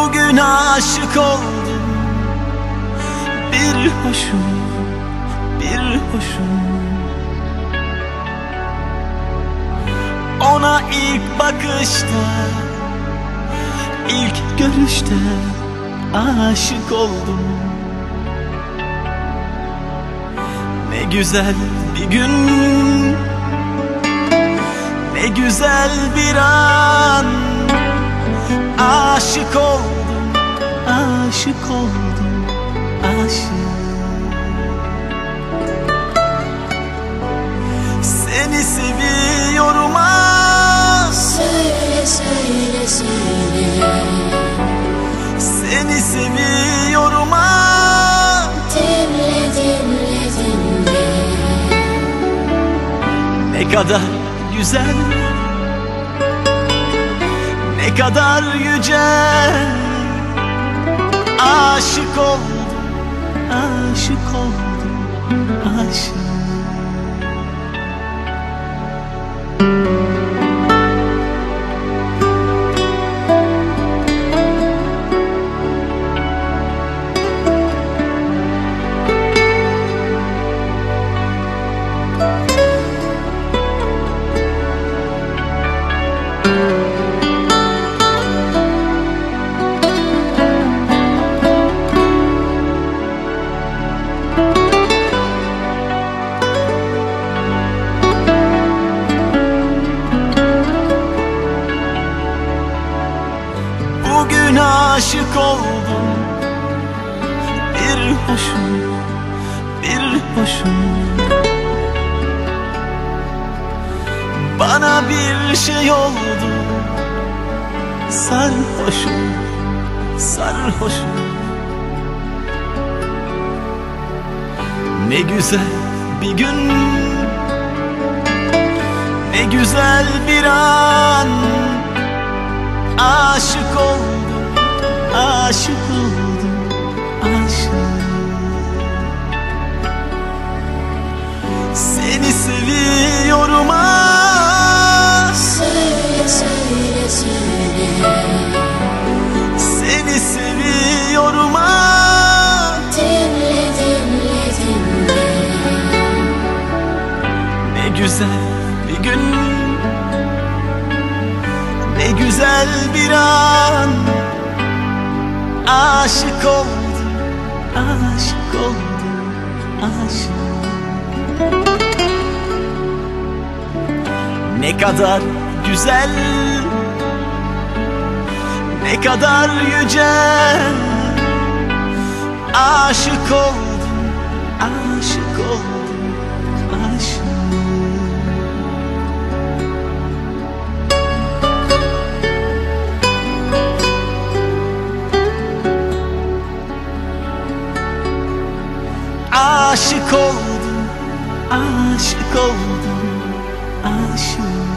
Bugün aşık oldum. Bir hoşum, bir hoşum. Ona ilk bakışta ilk görüşte aşık oldum. Ne güzel bir gün Ne güzel bir an Aşık oldum, aşık oldum, aşık. Seni seviyorum ah Söyle söyle söyle. Seni seviyorum ah Dinle dinle dinle. Ne kadar güzel Ne kadar yüce Aşık oldum Aşık oldum Aşık aşık oldum. Bir hoşum, bir hoşum. Bana bir şey oldu. Sarhoşum, sarhoşum. Ne güzel bir gün. Ne güzel bir an. Aşık oldum, aşık oldum, aşık. Seni seviyorum ah. Söyle söyle söyle. Seni seviyorum ah. Dinle dinle dinle. Ne güzel bir gün. Ne güzel bir an Aşık oldum, aşık oldum, aşık Ne kadar güzel Ne kadar yüce. Aşık oldum, aşık Aşık oldum, aşık oldum, aşık